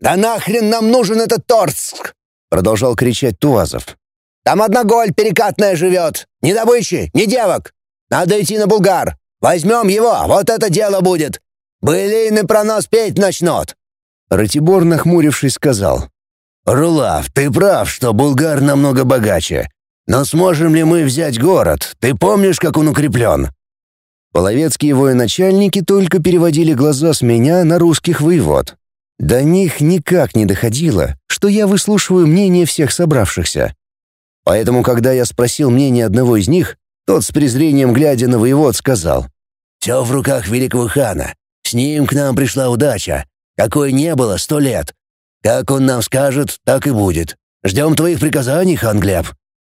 «Да нахрен нам нужен этот Торск!» — продолжал кричать Туазов. «Там одна голь перекатная живет. Ни добычи, ни девок. Надо идти на Булгар. Возьмем его, вот это дело будет. Былины про нас петь начнут». Ратибор, нахмурившись, сказал. «Рулав, ты прав, что Булгар намного богаче. Но сможем ли мы взять город? Ты помнишь, как он укреплен?» Половецкие военачальники только переводили глаза с меня на русских воевод. До них никак не доходило, что я выслушиваю мнение всех собравшихся. Поэтому, когда я спросил мнение одного из них, тот с презрением глядя на воевод сказал, «Все в руках великого хана. С ним к нам пришла удача, какой не было сто лет. Как он нам скажет, так и будет. Ждем твоих приказаний, хан Глеб».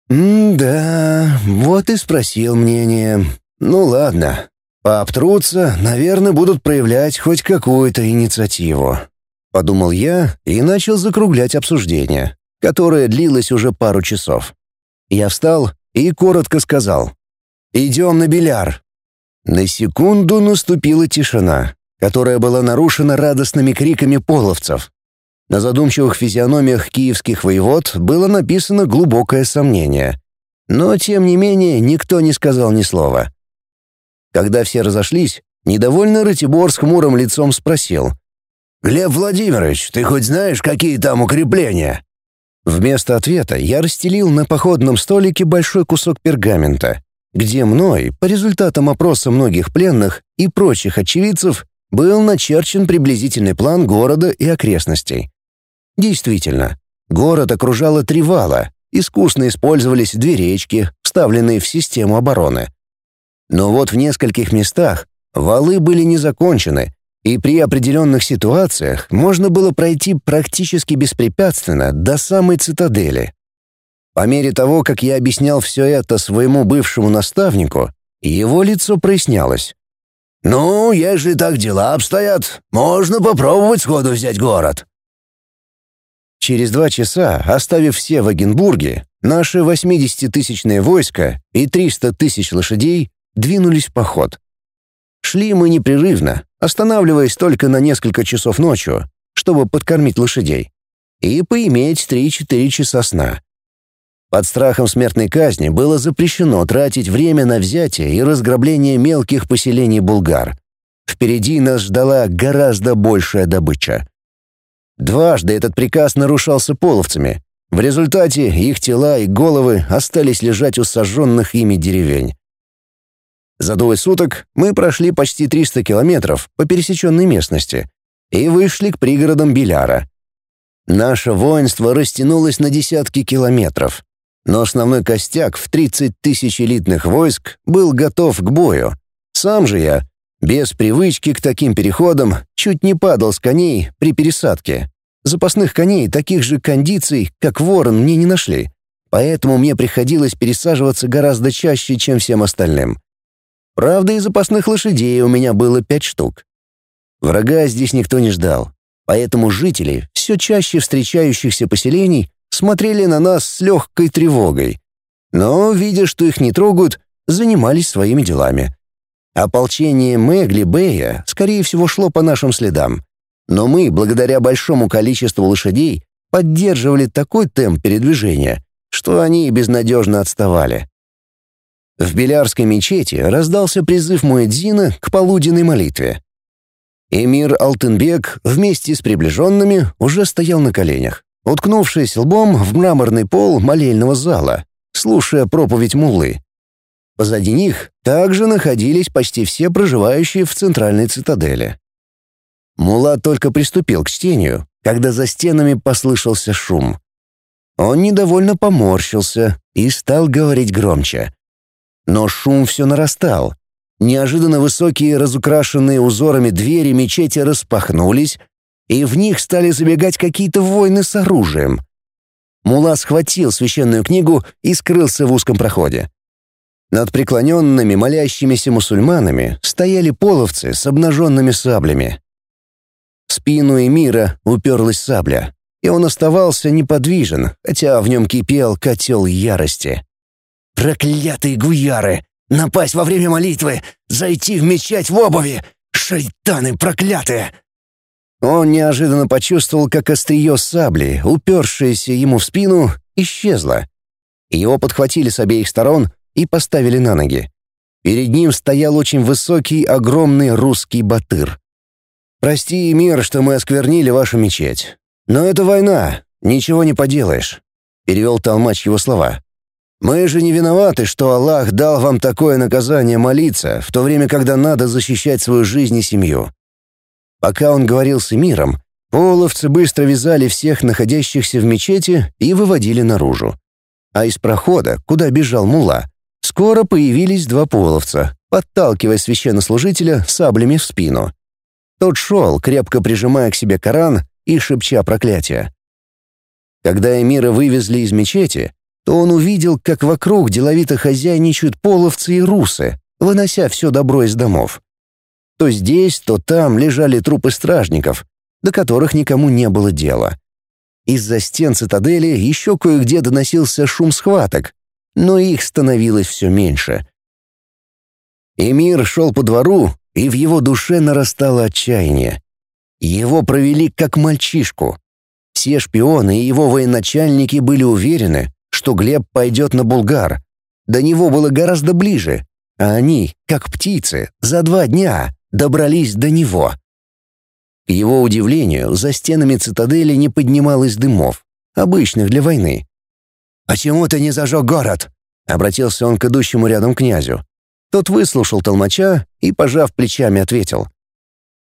«М-да, вот и спросил мнение. Ну ладно, пообтрутся, наверное, будут проявлять хоть какую-то инициативу». Подумал я и начал закруглять обсуждение, которое длилось уже пару часов. Я встал и коротко сказал «Идем на биляр». На секунду наступила тишина, которая была нарушена радостными криками половцев. На задумчивых физиономиях киевских воевод было написано глубокое сомнение. Но, тем не менее, никто не сказал ни слова. Когда все разошлись, недовольный Ратибор с хмурым лицом спросил. «Глеб Владимирович, ты хоть знаешь, какие там укрепления?» Вместо ответа я расстелил на походном столике большой кусок пергамента, где мной, по результатам опроса многих пленных и прочих очевидцев, был начерчен приблизительный план города и окрестностей. Действительно, город окружало три вала, искусно использовались две речки, вставленные в систему обороны. Но вот в нескольких местах валы были не закончены, и при определенных ситуациях можно было пройти практически беспрепятственно до самой цитадели. По мере того, как я объяснял все это своему бывшему наставнику, его лицо прояснялось. «Ну, если так дела обстоят, можно попробовать сходу взять город». Через два часа, оставив все в Агенбурге, наши 80-тысячные войска и 300 тысяч лошадей двинулись в поход. Шли мы непрерывно, останавливаясь только на несколько часов ночью, чтобы подкормить лошадей, и поиметь 3-4 часа сна. Под страхом смертной казни было запрещено тратить время на взятие и разграбление мелких поселений булгар. Впереди нас ждала гораздо большая добыча. Дважды этот приказ нарушался половцами. В результате их тела и головы остались лежать у сожженных ими деревень. За двое суток мы прошли почти 300 километров по пересеченной местности и вышли к пригородам Беляра. Наше воинство растянулось на десятки километров, но основной костяк в 30 тысяч элитных войск был готов к бою. Сам же я, без привычки к таким переходам, чуть не падал с коней при пересадке. Запасных коней таких же кондиций, как ворон, мне не нашли, поэтому мне приходилось пересаживаться гораздо чаще, чем всем остальным. Правда, и запасных лошадей у меня было пять штук. Врага здесь никто не ждал, поэтому жители все чаще встречающихся поселений смотрели на нас с легкой тревогой. Но, видя, что их не трогают, занимались своими делами. Ополчение Мегли Бэя, скорее всего, шло по нашим следам. Но мы, благодаря большому количеству лошадей, поддерживали такой темп передвижения, что они безнадежно отставали. В Белярской мечети раздался призыв Муэдзина к полуденной молитве. Эмир Алтынбек вместе с приближенными уже стоял на коленях, уткнувшись лбом в мраморный пол молельного зала, слушая проповедь муллы. Позади них также находились почти все проживающие в центральной цитадели. Мула только приступил к чтению, когда за стенами послышался шум. Он недовольно поморщился и стал говорить громче. Но шум все нарастал. Неожиданно высокие, разукрашенные узорами двери мечети распахнулись, и в них стали забегать какие-то воины с оружием. Мула схватил священную книгу и скрылся в узком проходе. Над преклоненными, молящимися мусульманами стояли половцы с обнаженными саблями. В спину Эмира уперлась сабля, и он оставался неподвижен, хотя в нем кипел котел ярости. Проклятые гуяры! Напасть во время молитвы! Зайти в мечеть в обуви! Шайтаны проклятые!» Он неожиданно почувствовал, как острие сабли, упершееся ему в спину, исчезло. Его подхватили с обеих сторон и поставили на ноги. Перед ним стоял очень высокий, огромный русский батыр. «Прости, мир, что мы осквернили вашу мечеть. Но это война, ничего не поделаешь», — перевел Толмач его слова. «Мы же не виноваты, что Аллах дал вам такое наказание молиться, в то время, когда надо защищать свою жизнь и семью». Пока он говорил с миром, половцы быстро вязали всех находящихся в мечети и выводили наружу. А из прохода, куда бежал мула, скоро появились два половца, подталкивая священнослужителя саблями в спину. Тот шел, крепко прижимая к себе Коран и шепча проклятия. Когда Эмира вывезли из мечети, то он увидел, как вокруг деловито хозяйничают половцы и русы, вынося все добро из домов. То здесь, то там лежали трупы стражников, до которых никому не было дела. Из-за стен цитадели еще кое-где доносился шум схваток, но их становилось все меньше. Эмир шел по двору, и в его душе нарастало отчаяние. Его провели как мальчишку. Все шпионы и его военачальники были уверены, что Глеб пойдет на Булгар. До него было гораздо ближе, а они, как птицы, за два дня добрались до него. К его удивлению, за стенами цитадели не поднималось дымов, обычных для войны. «Почему ты не зажег город?» — обратился он к идущему рядом князю. Тот выслушал толмача и, пожав плечами, ответил.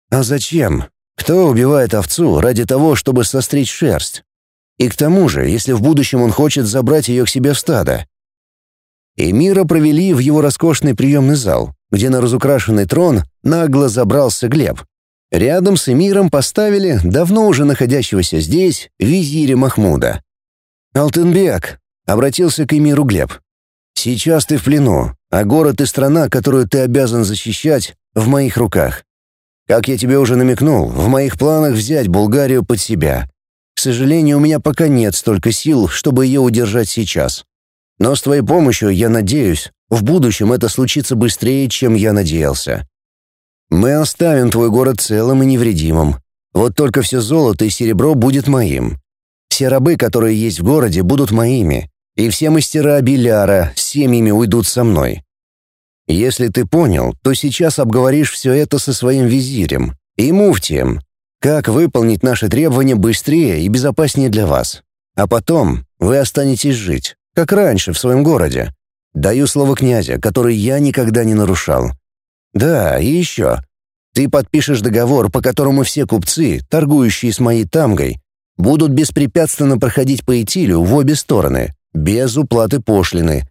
«А зачем? Кто убивает овцу ради того, чтобы состричь шерсть? И к тому же, если в будущем он хочет забрать ее к себе в стадо?» Эмира провели в его роскошный приемный зал, где на разукрашенный трон нагло забрался Глеб. Рядом с эмиром поставили давно уже находящегося здесь визиря Махмуда. «Алтынбек», — обратился к эмиру Глеб, — «сейчас ты в плену, а город и страна, которую ты обязан защищать, в моих руках. Как я тебе уже намекнул, в моих планах взять Булгарию под себя. Сожалению, у меня пока нет столько сил, чтобы ее удержать сейчас. Но с твоей помощью, я надеюсь, в будущем это случится быстрее, чем я надеялся. Мы оставим твой город целым и невредимым. Вот только все золото и серебро будет моим. Все рабы, которые есть в городе, будут моими и все мастера Беляра с семьями уйдут со мной. Если ты понял, то сейчас обговоришь все это со своим визирем и муфтием, как выполнить наши требования быстрее и безопаснее для вас. А потом вы останетесь жить, как раньше в своем городе. Даю слово князя, который я никогда не нарушал. Да, и еще. Ты подпишешь договор, по которому все купцы, торгующие с моей тамгой, будут беспрепятственно проходить по Итилю в обе стороны, без уплаты пошлины.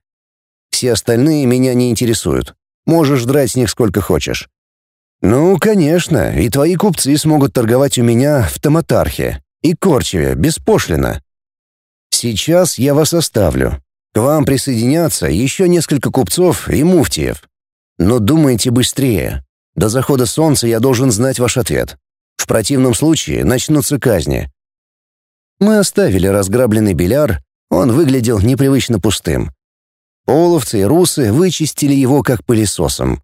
Все остальные меня не интересуют. Можешь драть с них сколько хочешь. Ну, конечно, и твои купцы смогут торговать у меня в Томатархе и Корчеве беспошлино. Сейчас я вас оставлю. К вам присоединятся еще несколько купцов и муфтиев. Но думайте быстрее. До захода солнца я должен знать ваш ответ. В противном случае начнутся казни. Мы оставили разграбленный биляр он выглядел непривычно пустым. Половцы и русы вычистили его как пылесосом.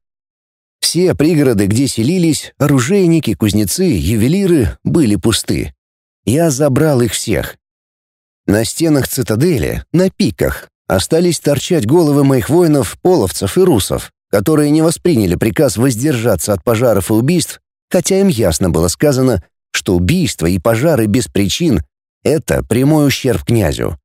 Все пригороды, где селились, оружейники, кузнецы, ювелиры, были пусты. Я забрал их всех. На стенах цитадели, на пиках, остались торчать головы моих воинов, половцев и русов, которые не восприняли приказ воздержаться от пожаров и убийств, хотя им ясно было сказано, что убийства и пожары без причин — это прямой ущерб князю.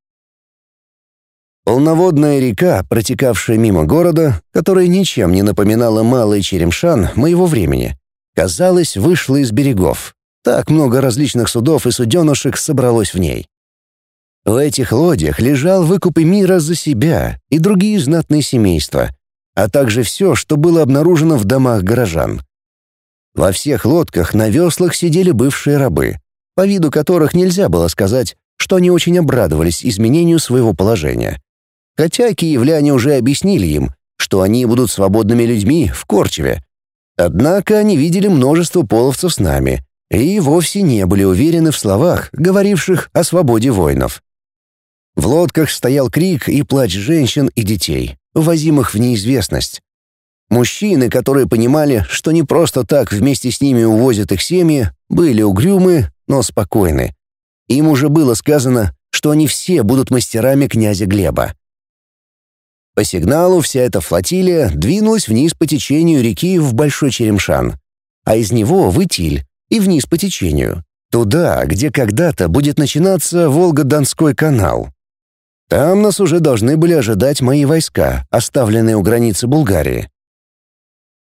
Полноводная река, протекавшая мимо города, которая ничем не напоминала малый Черемшан моего времени, казалось, вышла из берегов. Так много различных судов и суденышек собралось в ней. В этих лодях лежал выкуп мира за себя и другие знатные семейства, а также все, что было обнаружено в домах горожан. Во всех лодках на веслах сидели бывшие рабы, по виду которых нельзя было сказать, что они очень обрадовались изменению своего положения. Хотя киевляне уже объяснили им, что они будут свободными людьми в Корчеве. Однако они видели множество половцев с нами и вовсе не были уверены в словах, говоривших о свободе воинов. В лодках стоял крик и плач женщин и детей, увозимых в неизвестность. Мужчины, которые понимали, что не просто так вместе с ними увозят их семьи, были угрюмы, но спокойны. Им уже было сказано, что они все будут мастерами князя Глеба. По сигналу вся эта флотилия двинулась вниз по течению реки в Большой Черемшан, а из него в Итиль и вниз по течению, туда, где когда-то будет начинаться Волго-Донской канал. Там нас уже должны были ожидать мои войска, оставленные у границы Булгарии.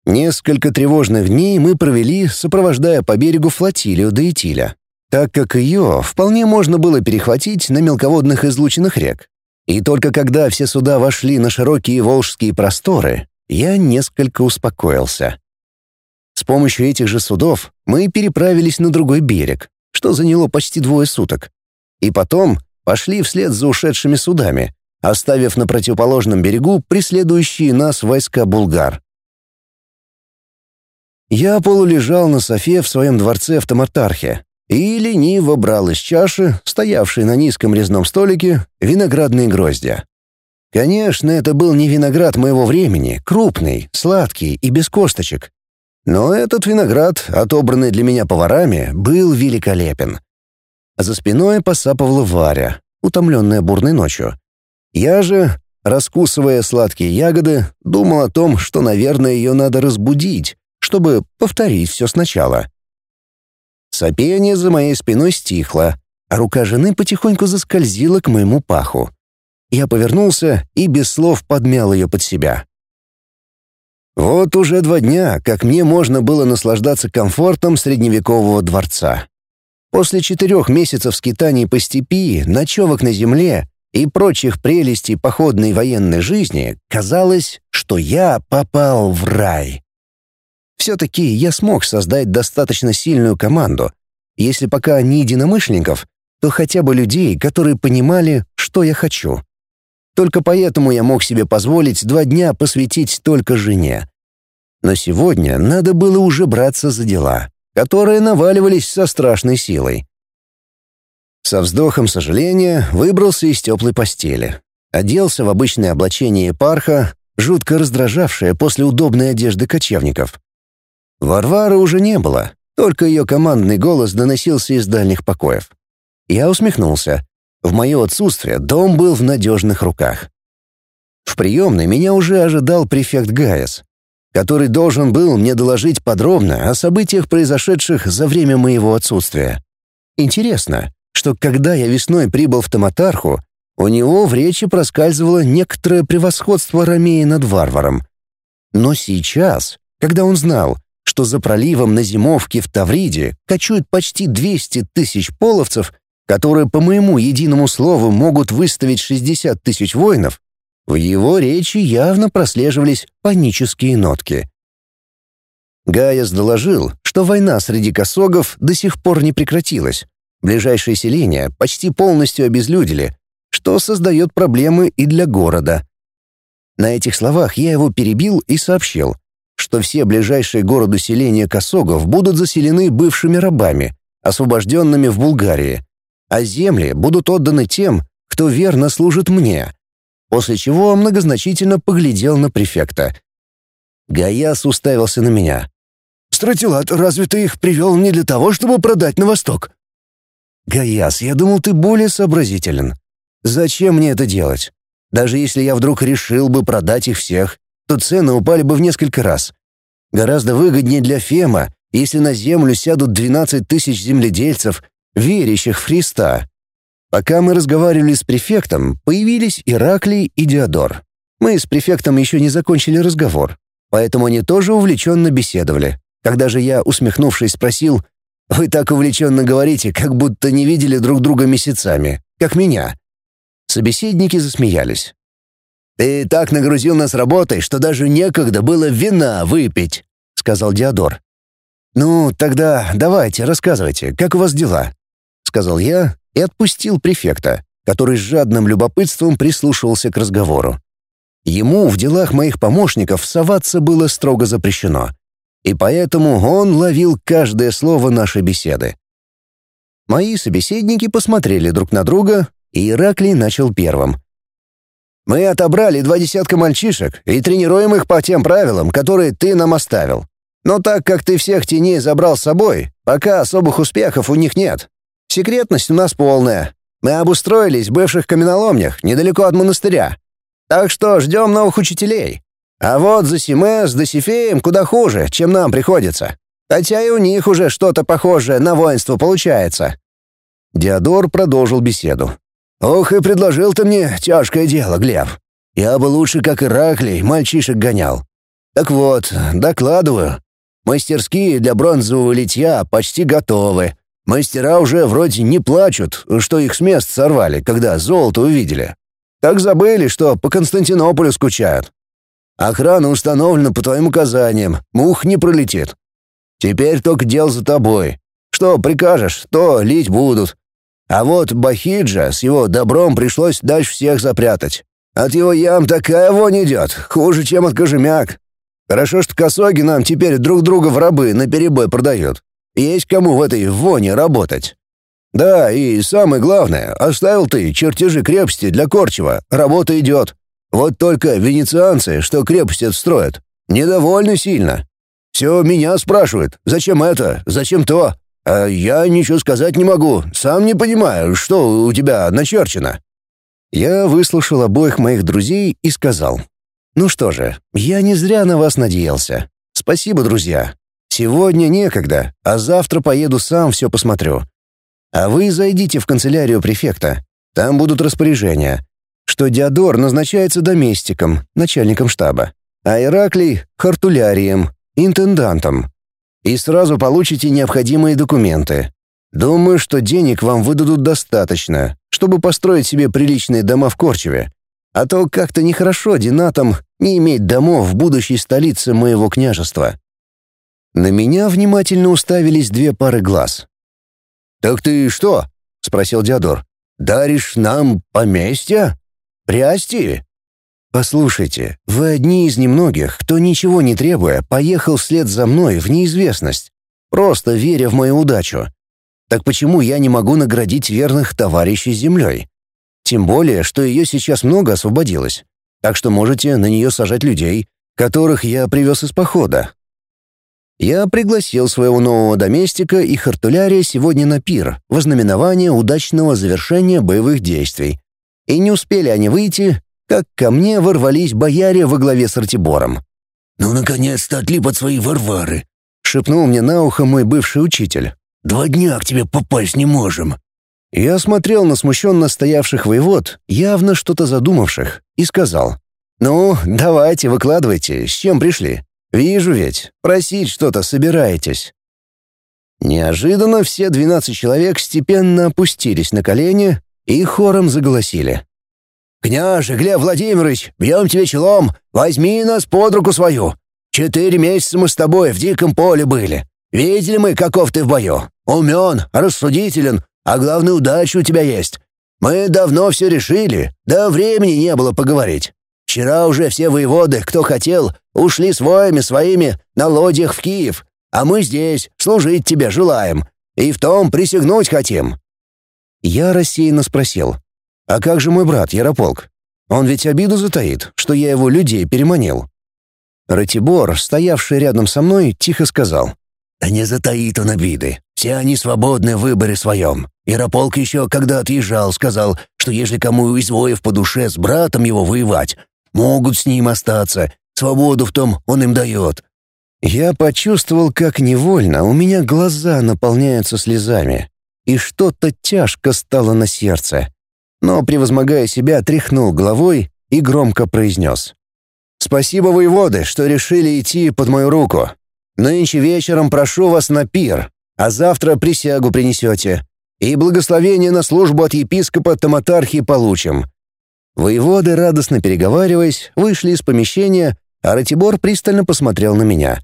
Несколько тревожных дней мы провели, сопровождая по берегу флотилию до Итиля, так как ее вполне можно было перехватить на мелководных излученных рек. И только когда все суда вошли на широкие волжские просторы, я несколько успокоился. С помощью этих же судов мы переправились на другой берег, что заняло почти двое суток. И потом пошли вслед за ушедшими судами, оставив на противоположном берегу преследующие нас войска булгар. Я полулежал на софе в своем дворце в Тамартархе и лениво брал из чаши, стоявшей на низком резном столике, виноградные гроздья. Конечно, это был не виноград моего времени, крупный, сладкий и без косточек. Но этот виноград, отобранный для меня поварами, был великолепен. За спиной посапывала Варя, утомленная бурной ночью. Я же, раскусывая сладкие ягоды, думал о том, что, наверное, ее надо разбудить, чтобы повторить все сначала. Сопение за моей спиной стихло, а рука жены потихоньку заскользила к моему паху. Я повернулся и без слов подмял ее под себя. Вот уже два дня, как мне можно было наслаждаться комфортом средневекового дворца. После четырех месяцев скитаний по степи, ночевок на земле и прочих прелестей походной военной жизни, казалось, что я попал в рай. Все-таки я смог создать достаточно сильную команду, если пока не единомышленников, то хотя бы людей, которые понимали, что я хочу. Только поэтому я мог себе позволить два дня посвятить только жене. Но сегодня надо было уже браться за дела, которые наваливались со страшной силой. Со вздохом сожаления выбрался из теплой постели. Оделся в обычное облачение парха, жутко раздражавшее после удобной одежды кочевников. Варвары уже не было, только ее командный голос доносился из дальних покоев. Я усмехнулся. В мое отсутствие дом был в надежных руках. В приемной меня уже ожидал префект Гайес, который должен был мне доложить подробно о событиях, произошедших за время моего отсутствия. Интересно, что когда я весной прибыл в Томатарху, у него в речи проскальзывало некоторое превосходство Ромеи над варваром. Но сейчас, когда он знал, что за проливом на зимовке в Тавриде кочуют почти 200 тысяч половцев, которые по моему единому слову могут выставить 60 тысяч воинов, в его речи явно прослеживались панические нотки. Гаяс доложил, что война среди косогов до сих пор не прекратилась. Ближайшие селения почти полностью обезлюдили, что создает проблемы и для города. На этих словах я его перебил и сообщил, что все ближайшие городу селения Косогов будут заселены бывшими рабами, освобожденными в Булгарии, а земли будут отданы тем, кто верно служит мне, после чего многозначительно поглядел на префекта. Гаяс уставился на меня. «Стратилат, разве ты их привел не для того, чтобы продать на восток?» «Гаяс, я думал, ты более сообразителен. Зачем мне это делать? Даже если я вдруг решил бы продать их всех, то цены упали бы в несколько раз. Гораздо выгоднее для Фема, если на землю сядут 12 тысяч земледельцев, верящих в Христа. Пока мы разговаривали с префектом, появились Ираклий и Диодор. Мы с префектом еще не закончили разговор, поэтому они тоже увлеченно беседовали. Когда же я, усмехнувшись, спросил, «Вы так увлеченно говорите, как будто не видели друг друга месяцами, как меня». Собеседники засмеялись. «Ты так нагрузил нас работой, что даже некогда было вина выпить», — сказал Диодор. «Ну, тогда давайте, рассказывайте, как у вас дела?» — сказал я и отпустил префекта, который с жадным любопытством прислушивался к разговору. Ему в делах моих помощников соваться было строго запрещено, и поэтому он ловил каждое слово нашей беседы. Мои собеседники посмотрели друг на друга, и Ираклий начал первым — Мы отобрали два десятка мальчишек и тренируем их по тем правилам, которые ты нам оставил. Но так как ты всех теней забрал с собой, пока особых успехов у них нет. Секретность у нас полная. Мы обустроились в бывших каменоломнях, недалеко от монастыря. Так что ждем новых учителей. А вот за Симе с Досифеем куда хуже, чем нам приходится. Хотя и у них уже что-то похожее на воинство получается». Диодор продолжил беседу. «Ох, и предложил ты мне тяжкое дело, Глеб. Я бы лучше, как Ираклий, мальчишек гонял. Так вот, докладываю. Мастерские для бронзового литья почти готовы. Мастера уже вроде не плачут, что их с мест сорвали, когда золото увидели. Так забыли, что по Константинополю скучают. Охрана установлена по твоим указаниям, мух не пролетит. Теперь только дел за тобой. Что прикажешь, то лить будут. А вот Бахиджа с его добром пришлось дальше всех запрятать. От его ям такая вонь идет, хуже, чем от кожемяк. Хорошо, что косоги нам теперь друг друга в рабы наперебой продают. Есть кому в этой воне работать. Да, и самое главное, оставил ты чертежи крепости для Корчева, работа идет. Вот только венецианцы, что крепость строят, недовольны сильно. Все меня спрашивают, зачем это, зачем то. А я ничего сказать не могу, сам не понимаю, что у тебя начерчено». Я выслушал обоих моих друзей и сказал. «Ну что же, я не зря на вас надеялся. Спасибо, друзья. Сегодня некогда, а завтра поеду сам все посмотрю. А вы зайдите в канцелярию префекта. Там будут распоряжения что Диодор назначается доместиком, начальником штаба, а Ираклий — хартулярием, интендантом. И сразу получите необходимые документы. Думаю, что денег вам выдадут достаточно, чтобы построить себе приличные дома в Корчеве. А то как-то нехорошо динатам не иметь домов в будущей столице моего княжества. На меня внимательно уставились две пары глаз. «Так ты что?» — спросил Диодор. «Даришь нам поместье?» Приасти? Послушайте, вы одни из немногих, кто ничего не требуя, поехал вслед за мной в неизвестность, просто веря в мою удачу. Так почему я не могу наградить верных товарищей землей? Тем более, что ее сейчас много освободилось. Так что можете на нее сажать людей, которых я привез из похода. Я пригласил своего нового доместика и хартулярия сегодня на пир, в ознаменование удачного завершения боевых действий, и не успели они выйти, как ко мне ворвались бояре во главе с Артибором. «Ну, наконец-то отлип от своей Варвары!» — шепнул мне на ухо мой бывший учитель. «Два дня к тебе попасть не можем!» Я смотрел на смущенно стоявших воевод, явно что-то задумавших, и сказал. «Ну, давайте, выкладывайте, с чем пришли? Вижу ведь, просить что-то собираетесь». Неожиданно все двенадцать человек степенно опустились на колени, и хором заголосили. «Княже, Глеб Владимирович, бьем тебе челом, возьми нас под руку свою. Четыре месяца мы с тобой в диком поле были. Видели мы, каков ты в бою. Умен, рассудителен, а главное, удача у тебя есть. Мы давно все решили, да времени не было поговорить. Вчера уже все воеводы, кто хотел, ушли с воями своими на лодьях в Киев, а мы здесь служить тебе желаем и в том присягнуть хотим. Я рассеянно спросил, «А как же мой брат Ярополк? Он ведь обиду затаит, что я его людей переманил». Ратибор, стоявший рядом со мной, тихо сказал, «Да не затаит он обиды. Все они свободны в выборе своем. Ярополк еще, когда отъезжал, сказал, что если кому из воев по душе с братом его воевать, могут с ним остаться. Свободу в том он им дает». Я почувствовал, как невольно у меня глаза наполняются слезами и что-то тяжко стало на сердце. Но, превозмогая себя, тряхнул головой и громко произнес. «Спасибо, воеводы, что решили идти под мою руку. Нынче вечером прошу вас на пир, а завтра присягу принесете. И благословение на службу от епископа Томатархи получим». Воеводы, радостно переговариваясь, вышли из помещения, а Ратибор пристально посмотрел на меня.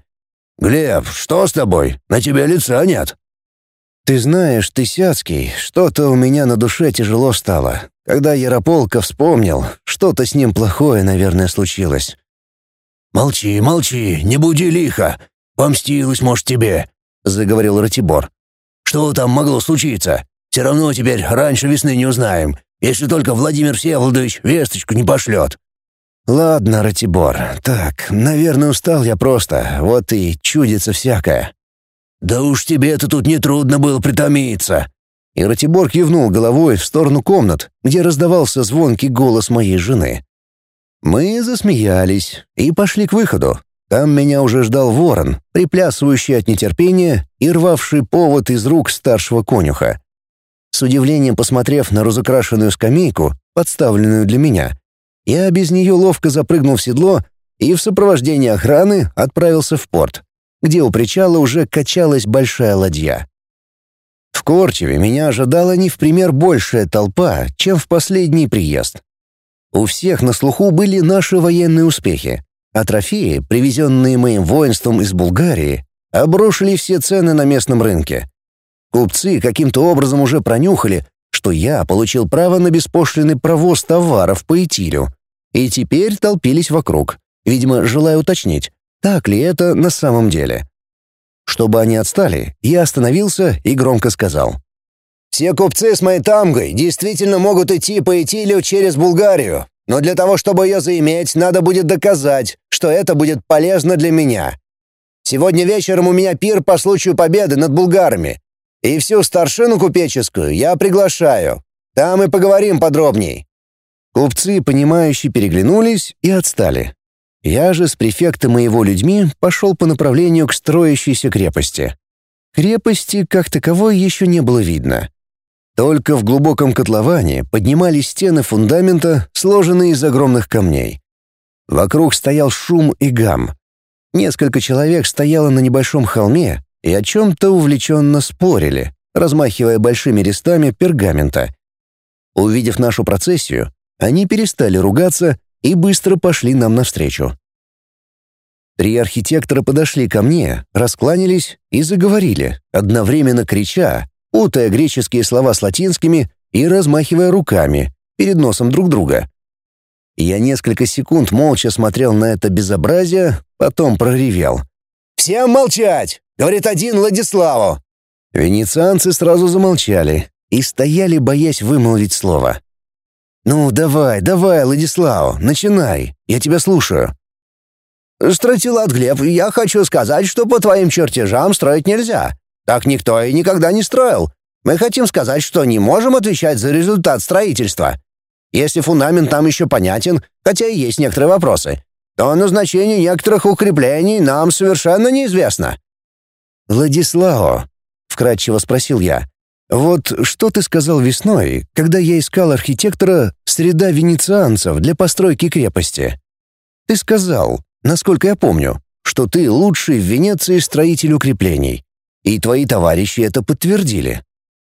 «Глеб, что с тобой? На тебя лица нет». «Ты знаешь, ты Сяцкий, что-то у меня на душе тяжело стало. Когда Ярополка вспомнил, что-то с ним плохое, наверное, случилось». «Молчи, молчи, не буди лихо. Помстилась, может, тебе», — заговорил Ратибор. «Что там могло случиться? Все равно теперь раньше весны не узнаем. если только Владимир Всеволодович весточку не пошлет». «Ладно, Ратибор, так, наверное, устал я просто, вот и чудится всякое». «Да уж тебе-то тут нетрудно было притомиться». И Ратибор кивнул головой в сторону комнат, где раздавался звонкий голос моей жены. Мы засмеялись и пошли к выходу. Там меня уже ждал ворон, приплясывающий от нетерпения и рвавший повод из рук старшего конюха. С удивлением посмотрев на разукрашенную скамейку, подставленную для меня, я без нее ловко запрыгнул в седло и в сопровождении охраны отправился в порт, где у причала уже качалась большая ладья. В Корчеве меня ожидала не в пример большая толпа, чем в последний приезд. У всех на слуху были наши военные успехи, а трофеи, привезенные моим воинством из Булгарии, обрушили все цены на местном рынке. Купцы каким-то образом уже пронюхали, что я получил право на беспошлиный провоз товаров по Итилю, и теперь толпились вокруг, видимо, желая уточнить, так ли это на самом деле. Чтобы они отстали, я остановился и громко сказал. «Все купцы с моей тамгой действительно могут идти по Итилю через Булгарию, но для того, чтобы ее заиметь, надо будет доказать, что это будет полезно для меня. Сегодня вечером у меня пир по случаю победы над булгарами, и всю старшину купеческую я приглашаю. Там и поговорим подробней. Купцы, понимающие, переглянулись и отстали. Я же с префектом и его людьми пошел по направлению к строящейся крепости. Крепости, как таковой, еще не было видно. Только в глубоком котловане поднимались стены фундамента, сложенные из огромных камней. Вокруг стоял шум и гам. Несколько человек стояло на небольшом холме и о чем-то увлеченно спорили, размахивая большими листами пергамента. Увидев нашу процессию, они перестали ругаться и быстро пошли нам навстречу. Три архитектора подошли ко мне, раскланялись и заговорили, одновременно крича, путая греческие слова с латинскими и размахивая руками перед носом друг друга. Я несколько секунд молча смотрел на это безобразие, потом проревел. «Всем молчать!» — говорит один Владиславу. Венецианцы сразу замолчали и стояли, боясь вымолвить слово. «Ну, давай, давай, Владислав, начинай, я тебя слушаю». «Стратилат Глеб, я хочу сказать, что по твоим чертежам строить нельзя. Так никто и никогда не строил. Мы хотим сказать, что не можем отвечать за результат строительства. Если фундамент там еще понятен, хотя и есть некоторые вопросы, то назначение некоторых укреплений нам совершенно неизвестно». «Владислао», — вкратчиво спросил я, вот что ты сказал весной, когда я искал архитектора среда венецианцев для постройки крепости? Ты сказал, насколько я помню, что ты лучший в Венеции строитель укреплений, и твои товарищи это подтвердили.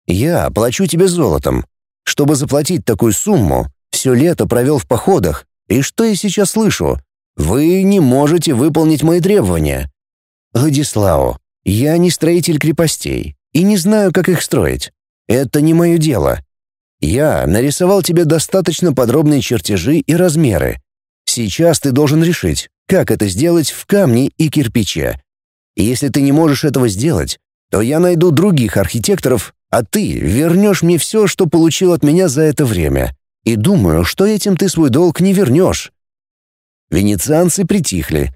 Я плачу тебе золотом. Чтобы заплатить такую сумму, все лето провел в походах, и что я сейчас слышу? Вы не можете выполнить мои требования. Владислав, я не строитель крепостей, и не знаю, как их строить. Это не мое дело. Я нарисовал тебе достаточно подробные чертежи и размеры. Сейчас ты должен решить, как это сделать в камне и кирпиче. И если ты не можешь этого сделать, то я найду других архитекторов, а ты вернешь мне все, что получил от меня за это время. И думаю, что этим ты свой долг не вернешь». Венецианцы притихли,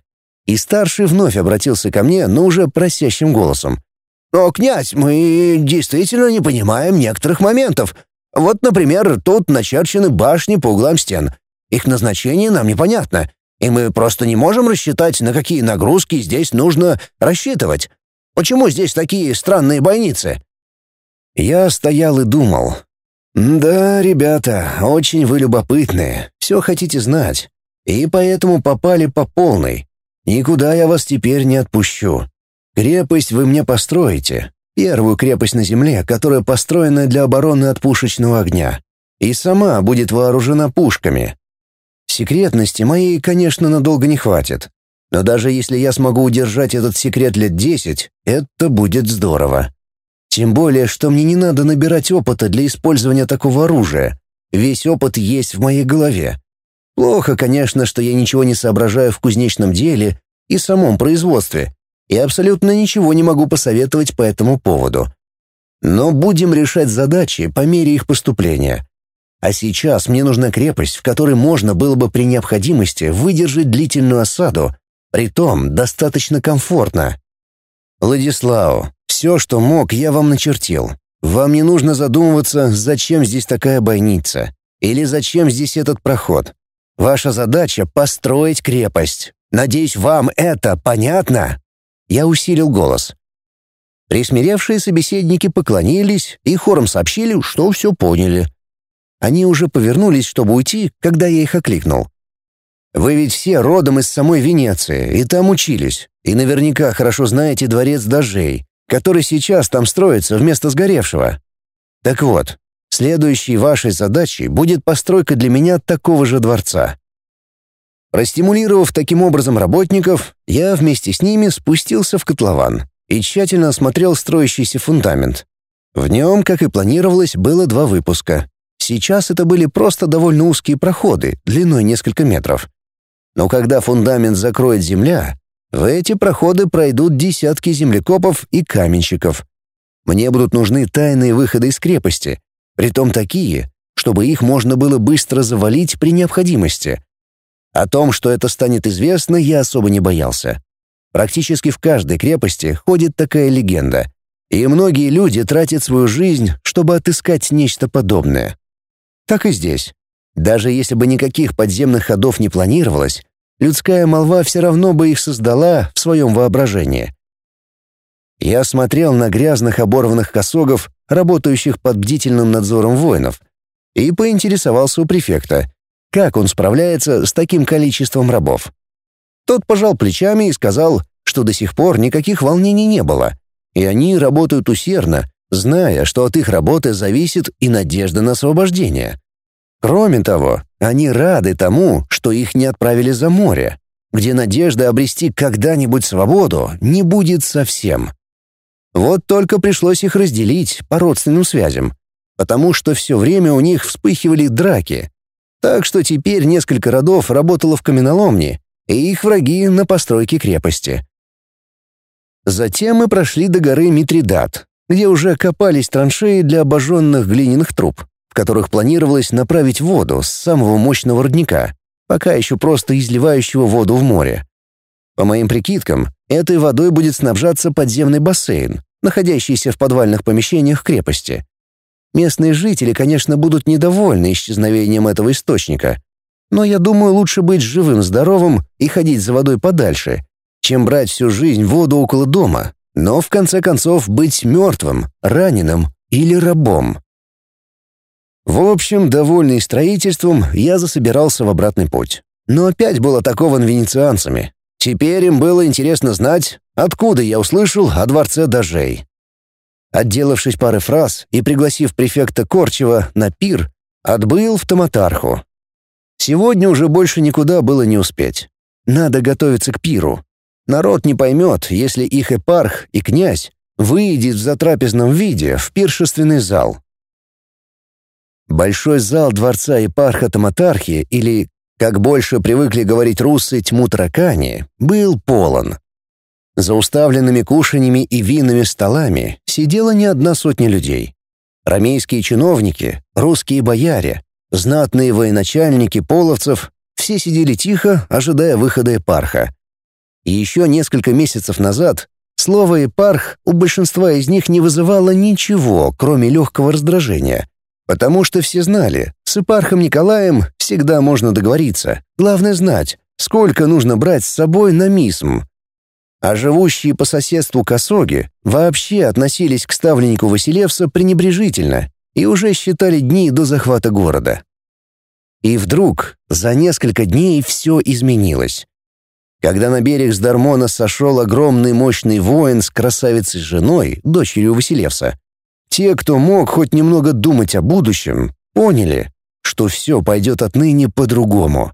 и старший вновь обратился ко мне, но уже просящим голосом. Но, князь, мы действительно не понимаем некоторых моментов. Вот, например, тут начерчены башни по углам стен. Их назначение нам непонятно, и мы просто не можем рассчитать, на какие нагрузки здесь нужно рассчитывать. Почему здесь такие странные бойницы?» Я стоял и думал. «Да, ребята, очень вы любопытные, все хотите знать, и поэтому попали по полной. Никуда я вас теперь не отпущу. Крепость вы мне построите. Первую крепость на земле, которая построена для обороны от пушечного огня. И сама будет вооружена пушками. Секретности моей, конечно, надолго не хватит. Но даже если я смогу удержать этот секрет лет десять, это будет здорово. Тем более, что мне не надо набирать опыта для использования такого оружия. Весь опыт есть в моей голове. Плохо, конечно, что я ничего не соображаю в кузнечном деле и самом производстве, и абсолютно ничего не могу посоветовать по этому поводу. Но будем решать задачи по мере их поступления. А сейчас мне нужна крепость, в которой можно было бы при необходимости выдержать длительную осаду, притом достаточно комфортно. Владислав, все, что мог, я вам начертил. Вам не нужно задумываться, зачем здесь такая бойница или зачем здесь этот проход. Ваша задача — построить крепость. Надеюсь, вам это понятно?» Я усилил голос. Присмиревшие собеседники поклонились и хором сообщили, что все поняли. Они уже повернулись, чтобы уйти, когда я их окликнул. «Вы ведь все родом из самой Венеции и там учились, и наверняка хорошо знаете дворец Дожей, который сейчас там строится вместо сгоревшего. Так вот, следующей вашей задачей будет постройка для меня такого же дворца. Простимулировав таким образом работников, я вместе с ними спустился в котлован и тщательно осмотрел строящийся фундамент. В нем, как и планировалось, было два выпуска. Сейчас это были просто довольно узкие проходы, длиной несколько метров. Но когда фундамент закроет земля, в эти проходы пройдут десятки землекопов и каменщиков. Мне будут нужны тайные выходы из крепости, притом такие, чтобы их можно было быстро завалить при необходимости. О том, что это станет известно, я особо не боялся. Практически в каждой крепости ходит такая легенда, и многие люди тратят свою жизнь, чтобы отыскать нечто подобное. Так и здесь. Даже если бы никаких подземных ходов не планировалось, людская молва все равно бы их создала в своем воображении. Я смотрел на грязных оборванных косогов, работающих под бдительным надзором воинов, и поинтересовался у префекта, как он справляется с таким количеством рабов. Тот пожал плечами и сказал, что до сих пор никаких волнений не было, и они работают усердно, зная, что от их работы зависит и надежда на освобождение. Кроме того, они рады тому, что их не отправили за море, где надежда обрести когда-нибудь свободу не будет совсем. Вот только пришлось их разделить по родственным связям, потому что все время у них вспыхивали драки. Так что теперь несколько родов работало в каменоломне, и их враги на постройке крепости. Затем мы прошли до горы Митридат, где уже копались траншеи для обожженных глиняных труб в которых планировалось направить воду с самого мощного родника, пока еще просто изливающего воду в море. По моим прикидкам, этой водой будет снабжаться подземный бассейн, находящийся в подвальных помещениях крепости. Местные жители, конечно, будут недовольны исчезновением этого источника, но я думаю, лучше быть живым-здоровым и ходить за водой подальше, чем брать всю жизнь воду около дома, но в конце концов быть мертвым, раненым или рабом. В общем, довольный строительством, я засобирался в обратный путь. Но опять был атакован венецианцами. Теперь им было интересно знать, откуда я услышал о дворце Дожей. Отделавшись пары фраз и пригласив префекта Корчева на пир, отбыл в Томатарху. Сегодня уже больше никуда было не успеть. Надо готовиться к пиру. Народ не поймет, если их эпарх и князь выйдет в затрапезном виде в пиршественный зал. Большой зал дворца епарха Таматархи, или, как больше привыкли говорить руссы, тьму таракани, был полон. За уставленными кушаньями и винными столами сидела не одна сотня людей. Ромейские чиновники, русские бояре, знатные военачальники половцев — все сидели тихо, ожидая выхода епарха. И еще несколько месяцев назад слово «епарх» у большинства из них не вызывало ничего, кроме легкого раздражения — Потому что все знали, с Ипархом Николаем всегда можно договориться. Главное знать, сколько нужно брать с собой на мисм. А живущие по соседству косоги вообще относились к ставленнику Василевса пренебрежительно и уже считали дни до захвата города. И вдруг за несколько дней все изменилось. Когда на берег с Дармона сошел огромный мощный воин с красавицей женой, дочерью Василевса, те, кто мог хоть немного думать о будущем, поняли, что все пойдет отныне по-другому.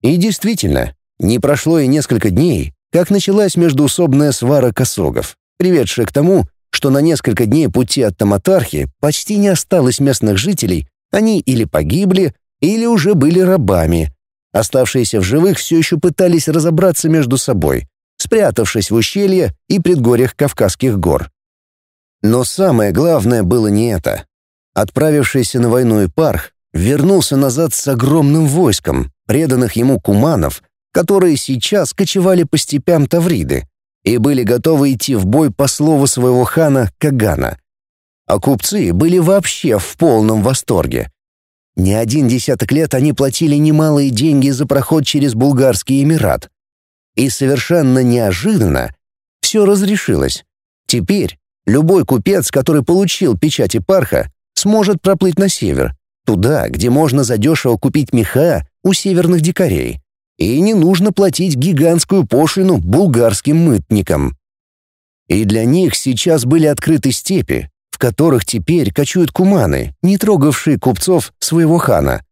И действительно, не прошло и несколько дней, как началась междуусобная свара косогов, приведшая к тому, что на несколько дней пути от Таматархи почти не осталось местных жителей, они или погибли, или уже были рабами. Оставшиеся в живых все еще пытались разобраться между собой, спрятавшись в ущелье и предгорьях Кавказских гор. Но самое главное было не это. Отправившийся на войну Ипарх вернулся назад с огромным войском, преданных ему куманов, которые сейчас кочевали по степям Тавриды и были готовы идти в бой по слову своего хана Кагана. А купцы были вообще в полном восторге. Не один десяток лет они платили немалые деньги за проход через Булгарский Эмират. И совершенно неожиданно все разрешилось. Теперь любой купец, который получил печать Ипарха, сможет проплыть на север, туда, где можно задешево купить меха у северных дикарей. И не нужно платить гигантскую пошлину булгарским мытникам. И для них сейчас были открыты степи, в которых теперь кочуют куманы, не трогавшие купцов своего хана.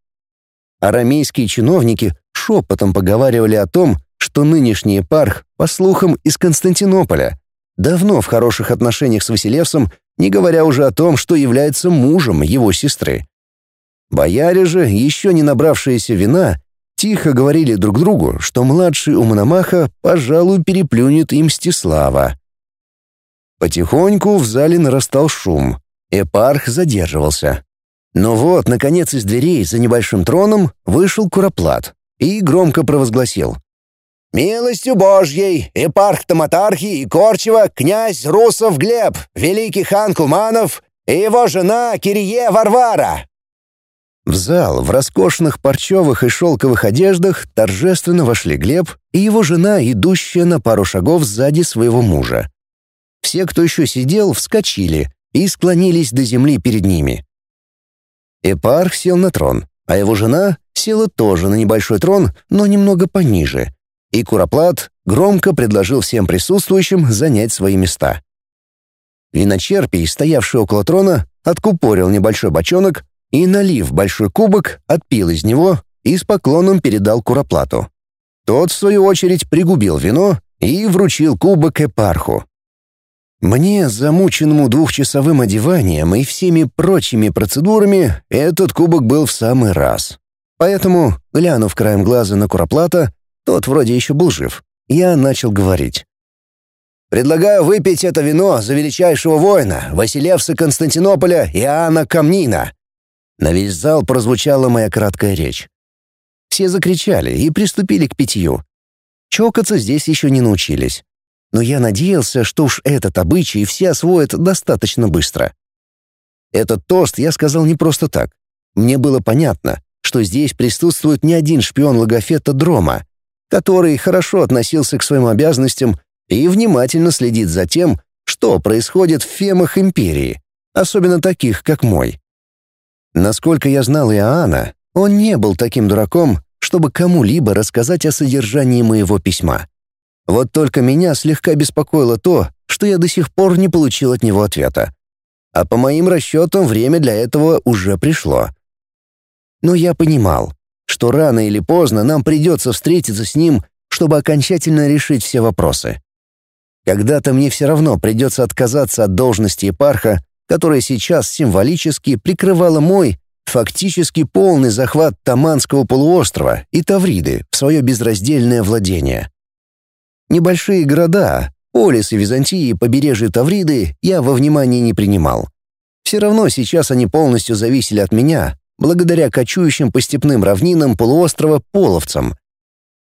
Арамейские чиновники шепотом поговаривали о том, что нынешний епарх, по слухам, из Константинополя, давно в хороших отношениях с Василевсом, не говоря уже о том, что является мужем его сестры. Бояре же, еще не набравшиеся вина, тихо говорили друг другу, что младший у Мономаха, пожалуй, переплюнет им Мстислава. Потихоньку в зале нарастал шум. Эпарх задерживался. Но вот, наконец, из дверей за небольшим троном вышел Куроплат и громко провозгласил. «Милостью Божьей, Эпарх Томатархи и Корчева, князь Русов Глеб, великий хан Куманов и его жена Кирие Варвара!» В зал в роскошных парчевых и шелковых одеждах торжественно вошли Глеб и его жена, идущая на пару шагов сзади своего мужа. Все, кто еще сидел, вскочили и склонились до земли перед ними. Эпарх сел на трон, а его жена села тоже на небольшой трон, но немного пониже, и Куроплат громко предложил всем присутствующим занять свои места. Виночерпий, стоявший около трона, откупорил небольшой бочонок и, налив большой кубок, отпил из него и с поклоном передал Куроплату. Тот, в свою очередь, пригубил вино и вручил кубок Эпарху. Мне, замученному двухчасовым одеванием и всеми прочими процедурами, этот кубок был в самый раз. Поэтому, глянув краем глаза на Куроплата, тот вроде еще был жив, я начал говорить. «Предлагаю выпить это вино за величайшего воина, Василевса Константинополя Иоанна Камнина». На весь зал прозвучала моя краткая речь. Все закричали и приступили к питью. Чокаться здесь еще не научились но я надеялся, что уж этот обычай все освоят достаточно быстро. Этот тост я сказал не просто так. Мне было понятно, что здесь присутствует не один шпион логофета Дрома, который хорошо относился к своим обязанностям и внимательно следит за тем, что происходит в фемах империи, особенно таких, как мой. Насколько я знал Иоанна, он не был таким дураком, чтобы кому-либо рассказать о содержании моего письма. Вот только меня слегка беспокоило то, что я до сих пор не получил от него ответа. А по моим расчетам время для этого уже пришло. Но я понимал, что рано или поздно нам придется встретиться с ним, чтобы окончательно решить все вопросы. Когда-то мне все равно придется отказаться от должности епарха, которая сейчас символически прикрывала мой, фактически полный захват Таманского полуострова и Тавриды в свое безраздельное владение. Небольшие города, Полис и Византии, побережье Тавриды я во внимание не принимал. Все равно сейчас они полностью зависели от меня, благодаря кочующим по степным равнинам полуострова половцам.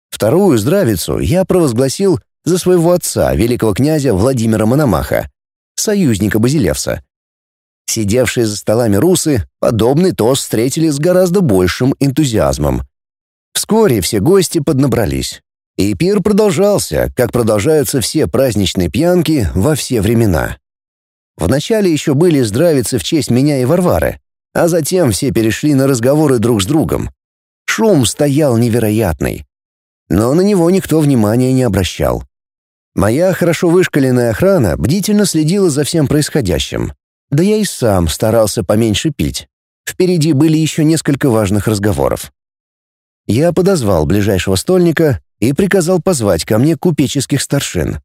Вторую здравицу я провозгласил за своего отца, великого князя Владимира Мономаха, союзника Базилевса. Сидевшие за столами русы подобный тост встретили с гораздо большим энтузиазмом. Вскоре все гости поднабрались, и пир продолжался, как продолжаются все праздничные пьянки во все времена. Вначале еще были здравицы в честь меня и Варвары, а затем все перешли на разговоры друг с другом. Шум стоял невероятный. Но на него никто внимания не обращал. Моя хорошо вышкаленная охрана бдительно следила за всем происходящим. Да я и сам старался поменьше пить. Впереди были еще несколько важных разговоров. Я подозвал ближайшего стольника и приказал позвать ко мне купеческих старшин.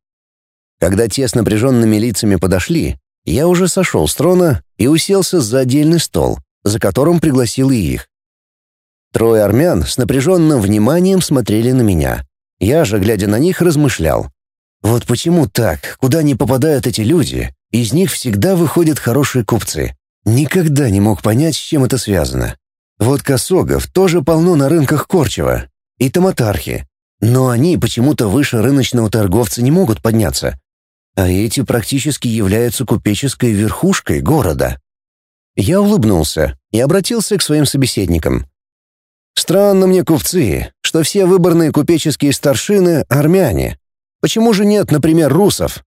Когда те с напряженными лицами подошли, я уже сошел с трона и уселся за отдельный стол, за которым пригласил и их. Трое армян с напряженным вниманием смотрели на меня. Я же, глядя на них, размышлял. Вот почему так, куда ни попадают эти люди, из них всегда выходят хорошие купцы. Никогда не мог понять, с чем это связано. Вот косогов тоже полно на рынках Корчева. И томатархи. Но они почему-то выше рыночного торговца не могут подняться. А эти практически являются купеческой верхушкой города. Я улыбнулся и обратился к своим собеседникам. Странно мне купцы, что все выборные купеческие старшины — армяне. Почему же нет, например, русов?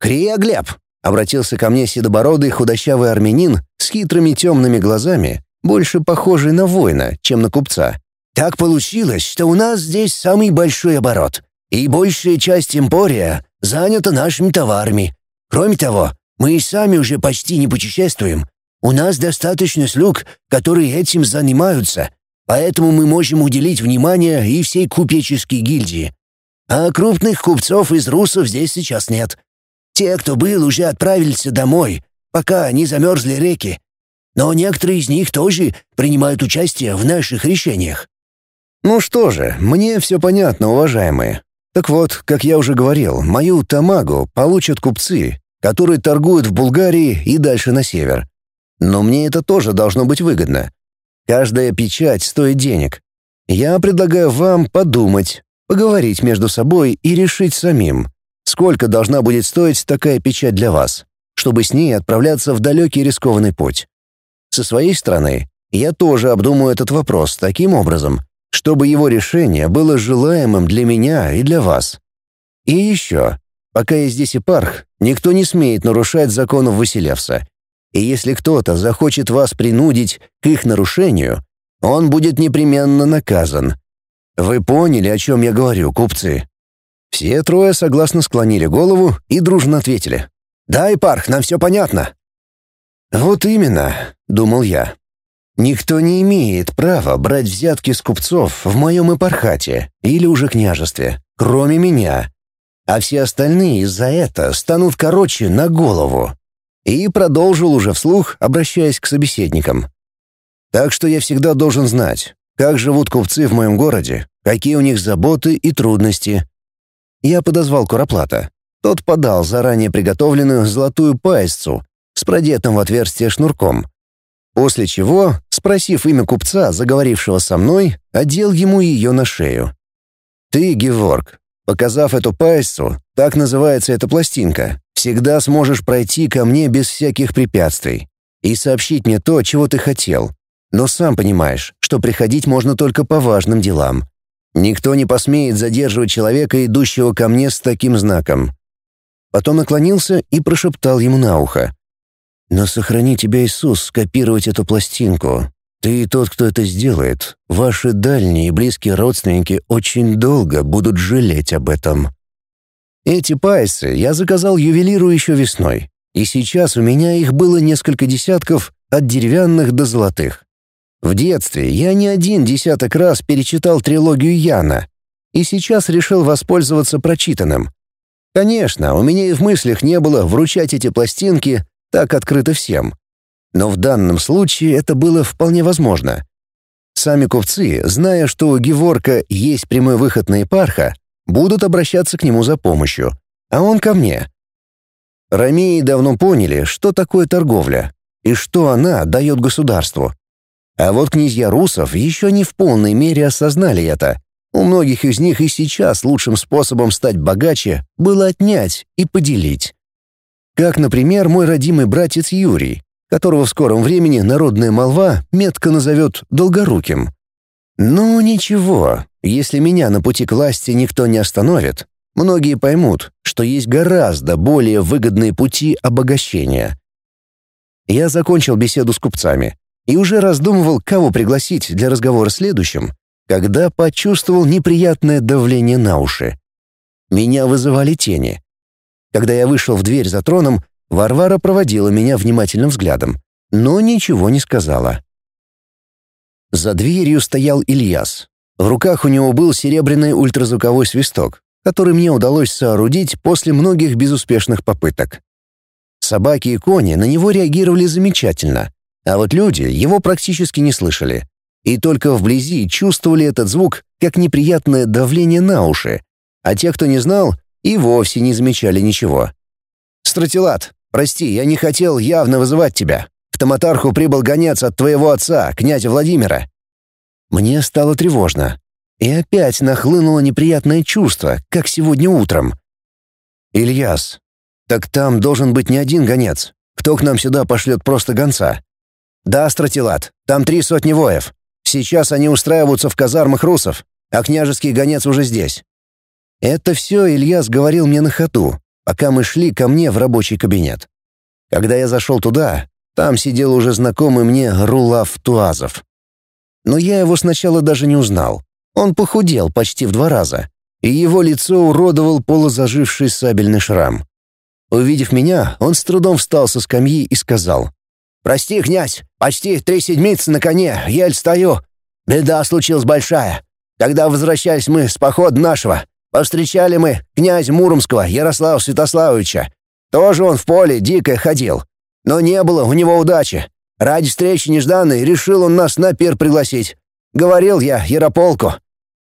«Крия Глеб!» — обратился ко мне седобородый худощавый армянин с хитрыми темными глазами, больше похожий на воина, чем на купца. «Так получилось, что у нас здесь самый большой оборот, и большая часть Эмпория занята нашими товарами. Кроме того, мы и сами уже почти не путешествуем. У нас достаточно слуг, которые этим занимаются, поэтому мы можем уделить внимание и всей купеческой гильдии. А крупных купцов из русов здесь сейчас нет. Те, кто был, уже отправился домой, пока не замерзли реки. Но некоторые из них тоже принимают участие в наших решениях. Ну что же, мне все понятно, уважаемые. Так вот, как я уже говорил, мою тамагу получат купцы, которые торгуют в Булгарии и дальше на север. Но мне это тоже должно быть выгодно. Каждая печать стоит денег. Я предлагаю вам подумать, поговорить между собой и решить самим, сколько должна будет стоить такая печать для вас, чтобы с ней отправляться в далекий рискованный путь. Со своей стороны, я тоже обдумаю этот вопрос таким образом, чтобы его решение было желаемым для меня и для вас. И еще, пока я здесь епарх, никто не смеет нарушать законов Василевса. И если кто-то захочет вас принудить к их нарушению, он будет непременно наказан, вы поняли, о чем я говорю, купцы?» Все трое согласно склонили голову и дружно ответили. «Да, Ипарх, нам все понятно». «Вот именно», — думал я. «Никто не имеет права брать взятки с купцов в моем ипархате или уже княжестве, кроме меня. А все остальные за это станут короче на голову». И продолжил уже вслух, обращаясь к собеседникам. «Так что я всегда должен знать, как живут купцы в моем городе, какие у них заботы и трудности. Я подозвал Куроплата. Тот подал заранее приготовленную золотую паисцу с продетым в отверстие шнурком. После чего, спросив имя купца, заговорившего со мной, одел ему ее на шею. «Ты, Геворг, показав эту паисцу, так называется эта пластинка, всегда сможешь пройти ко мне без всяких препятствий и сообщить мне то, чего ты хотел, но сам понимаешь, что приходить можно только по важным делам. Никто не посмеет задерживать человека, идущего ко мне с таким знаком. Потом наклонился и прошептал ему на ухо. «Но сохрани тебя, Иисус, скопировать эту пластинку. Ты и тот, кто это сделает. Ваши дальние и близкие родственники очень долго будут жалеть об этом». Эти пайсы я заказал ювелиру еще весной, и сейчас у меня их было несколько десятков, от деревянных до золотых. В детстве я не один десяток раз перечитал трилогию Яна и сейчас решил воспользоваться прочитанным. Конечно, у меня и в мыслях не было вручать эти пластинки так открыто всем. Но в данном случае это было вполне возможно. Сами купцы, зная, что у Геворка есть прямой выход на епарха, будут обращаться к нему за помощью, а он ко мне. Ромеи давно поняли, что такое торговля и что она дает государству. А вот князья русов еще не в полной мере осознали это. У многих из них и сейчас лучшим способом стать богаче было отнять и поделить. Как, например, мой родимый братец Юрий, которого в скором времени народная молва метко назовет Долгоруким. Ну, ничего, если меня на пути к власти никто не остановит, многие поймут, что есть гораздо более выгодные пути обогащения. Я закончил беседу с купцами и уже раздумывал, кого пригласить для разговора следующим, когда почувствовал неприятное давление на уши. Меня вызывали тени. Когда я вышел в дверь за троном, Варвара проводила меня внимательным взглядом, но ничего не сказала. За дверью стоял Ильяс. В руках у него был серебряный ультразвуковой свисток, который мне удалось соорудить после многих безуспешных попыток. Собаки и кони на него реагировали замечательно, а вот люди его практически не слышали. И только вблизи чувствовали этот звук как неприятное давление на уши, а те, кто не знал, и вовсе не замечали ничего. «Стратилат, прости, я не хотел явно вызывать тебя. В Таматарху прибыл гонец от твоего отца, князя Владимира». Мне стало тревожно. И опять нахлынуло неприятное чувство, как сегодня утром. «Ильяс, так там должен быть не один гонец. Кто к нам сюда пошлет просто гонца?» «Да, Стратилат, там три сотни воев. Сейчас они устраиваются в казармах русов, а княжеский гонец уже здесь». Это все Ильяс говорил мне на ходу, пока мы шли ко мне в рабочий кабинет. Когда я зашел туда, там сидел уже знакомый мне Рулав Туазов. Но я его сначала даже не узнал. Он похудел почти в два раза, и его лицо уродовал полузаживший сабельный шрам. Увидев меня, он с трудом встал со скамьи и сказал. «Прости, князь, почти три седмицы на коне, еле стою. Беда случилась большая. Когда возвращались мы с похода нашего, повстречали мы князя Муромского Ярослава Святославовича. Тоже он в поле дико ходил. Но не было у него удачи. Ради встречи нежданной решил он нас на пир пригласить. Говорил я Ярополку.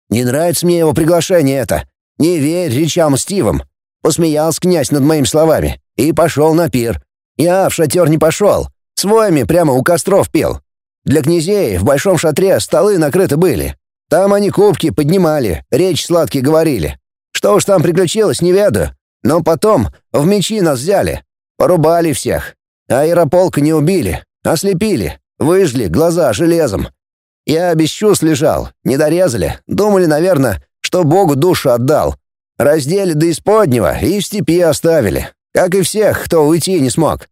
Не нравится мне его приглашение это. Не верь речам Стивам. Посмеялся князь над моими словами и пошел на пир. Я в шатер не пошел. С воями прямо у костров пел. Для князей в большом шатре столы накрыты были. Там они кубки поднимали, речь сладкие говорили. Что уж там приключилось, не ведаю. Но потом в мечи нас взяли. Порубали всех. А Ярополка не убили, ослепили, выжгли глаза железом. Я без чувств лежал, не дорезали. Думали, наверное, что Богу душу отдал. Раздели до исподнего и в степи оставили, как и всех, кто уйти не смог.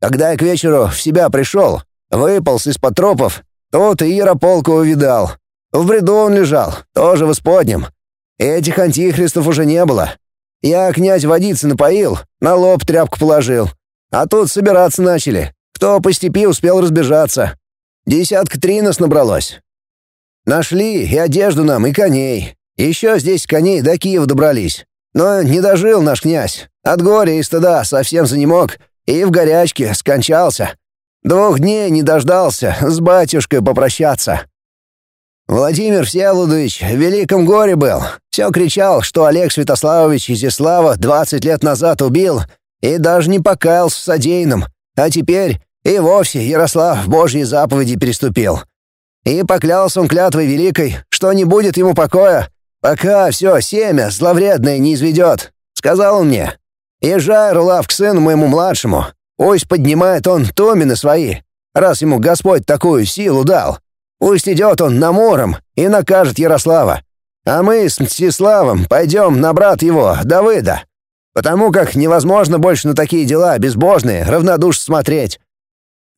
Когда я к вечеру в себя пришел, выполз из потропов, тут и Ярополка увидал. В бреду он лежал, тоже в исподнем. Этих антихристов уже не было. Я князь водицы напоил, на лоб тряпку положил. А тут собираться начали. Кто по степи успел разбежаться. Десятка три нас набралось. Нашли и одежду нам, и коней. Еще здесь коней до Киева добрались. Но не дожил наш князь. От горя и стыда совсем занемог и в горячке скончался. Двух дней не дождался с батюшкой попрощаться. Владимир Всеволодович в великом горе был. Все кричал, что Олег Святославович Изяслава 20 лет назад убил и даже не покаялся в содеянном, а теперь и вовсе Ярослав Божьи заповеди переступил. И поклялся он клятвой великой, что не будет ему покоя, пока все семя зловредное не изведет. Сказал он мне, езжай, Рулав, к сыну моему младшему, пусть поднимает он томины свои, раз ему Господь такую силу дал. Пусть идет он на мором и накажет Ярослава. А мы с Мстиславом пойдем на брат его, Давыда, потому как невозможно больше на такие дела безбожные равнодушно смотреть.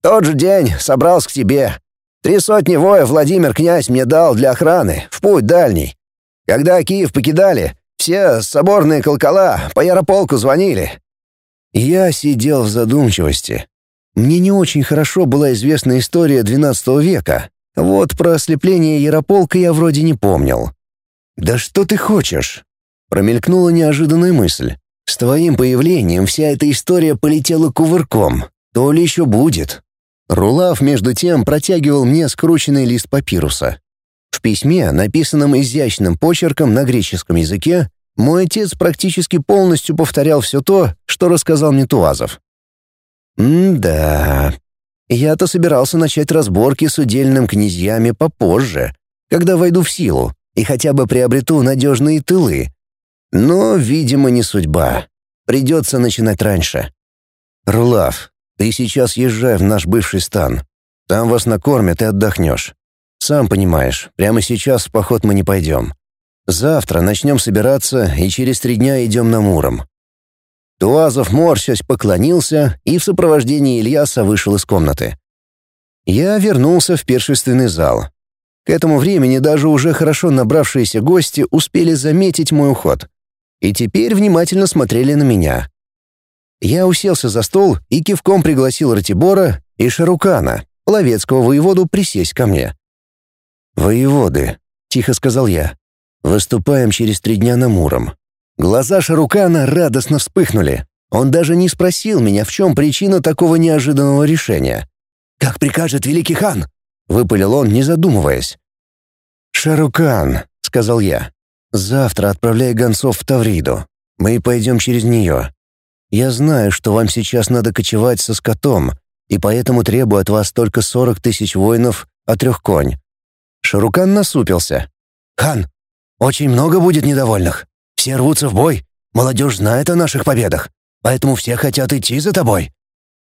Тот же день собрался к тебе. Три сотни воев Владимир князь мне дал для охраны, в путь дальний. Когда Киев покидали, все соборные колокола по Ярополку звонили. Я сидел в задумчивости. Мне не очень хорошо была известна история XII века. Вот про ослепление Ярополка я вроде не помнил. «Да что ты хочешь?» Промелькнула неожиданная мысль. С твоим появлением вся эта история полетела кувырком. То ли еще будет. Рулав, между тем, протягивал мне скрученный лист папируса. В письме, написанном изящным почерком на греческом языке, мой отец практически полностью повторял все то, что рассказал мне Туазов. «М-да. Я-то собирался начать разборки с удельным князьями попозже, когда войду в силу и хотя бы приобрету надежные тылы, но, видимо, не судьба. Придется начинать раньше. Рулав, ты сейчас езжай в наш бывший стан. Там вас накормят и отдохнешь. Сам понимаешь, прямо сейчас в поход мы не пойдем. Завтра начнем собираться и через три дня идем на Муром. Туазов, морщась, поклонился и в сопровождении Ильяса вышел из комнаты. Я вернулся в пиршественный зал. К этому времени даже уже хорошо набравшиеся гости успели заметить мой уход и теперь внимательно смотрели на меня. Я уселся за стол и кивком пригласил Ратибора и Шарукана, половецкого воеводу, присесть ко мне. «Воеводы», — тихо сказал я, — «выступаем через три дня на Муром». Глаза Шарукана радостно вспыхнули. Он даже не спросил меня, в чем причина такого неожиданного решения. «Как прикажет великий хан?» — выпалил он, не задумываясь. «Шарукан», — сказал я, Завтра отправляй гонцов в Тавриду. Мы пойдем через нее. Я знаю, что вам сейчас надо кочевать со скотом, и поэтому требую от вас только сорок тысяч воинов, а трех конь». Шарукан насупился. «Хан, очень много будет недовольных. Все рвутся в бой. Молодежь знает о наших победах, поэтому все хотят идти за тобой».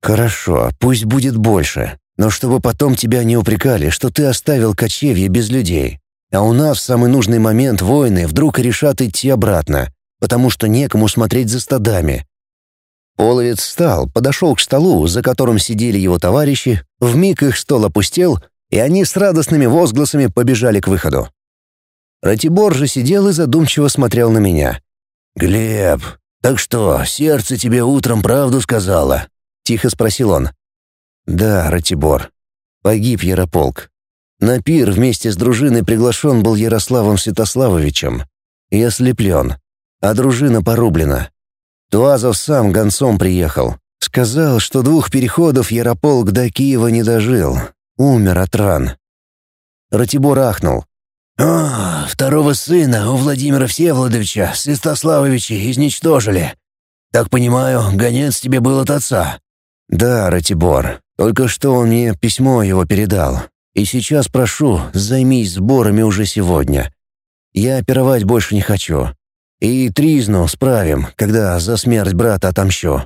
«Хорошо, пусть будет больше, но чтобы потом тебя не упрекали, что ты оставил кочевье без людей. А у нас в самый нужный момент воины вдруг решат идти обратно, потому что некому смотреть за стадами. Половец встал, подошел к столу, за которым сидели его товарищи, вмиг их стол опустел, и они с радостными возгласами побежали к выходу. Ратибор же сидел и задумчиво смотрел на меня. «Глеб, так что, сердце тебе утром правду сказала?» — тихо спросил он. «Да, Ратибор. Погиб Ярополк. На пир вместе с дружиной приглашен был Ярославом Святославовичем. И ослеплен. А дружина порублена. Туазов сам гонцом приехал. Сказал, что двух переходов Ярополк до Киева не дожил. Умер от ран. Ратибор ахнул. «А, второго сына у Владимира Всеволодовича, Святославовича, изничтожили. Так понимаю, гонец тебе был от отца?» «Да, Ратибор. Только что он мне письмо его передал. И сейчас прошу, займись сборами уже сегодня. Я пировать больше не хочу. И тризну справим, когда за смерть брата отомщу.